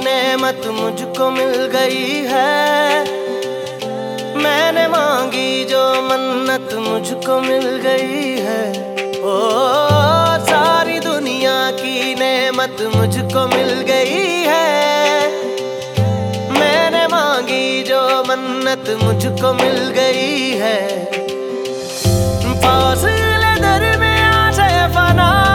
नेमत मुझको मिल गई है। मैंने मांगी जो मन्नत मुझको मिल गई है। ओ, सारी दुनिया की नेमत मुझको मिल गई है। मैंने मांगी जो मन्नत मुझको मिल गई है। पास दर में आशय फना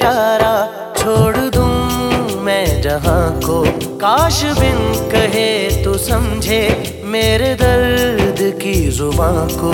इशारा छोड़ दूँ मैं जहाँ को। काश बिन कहे तू समझे मेरे दर्द की ज़ुबान को।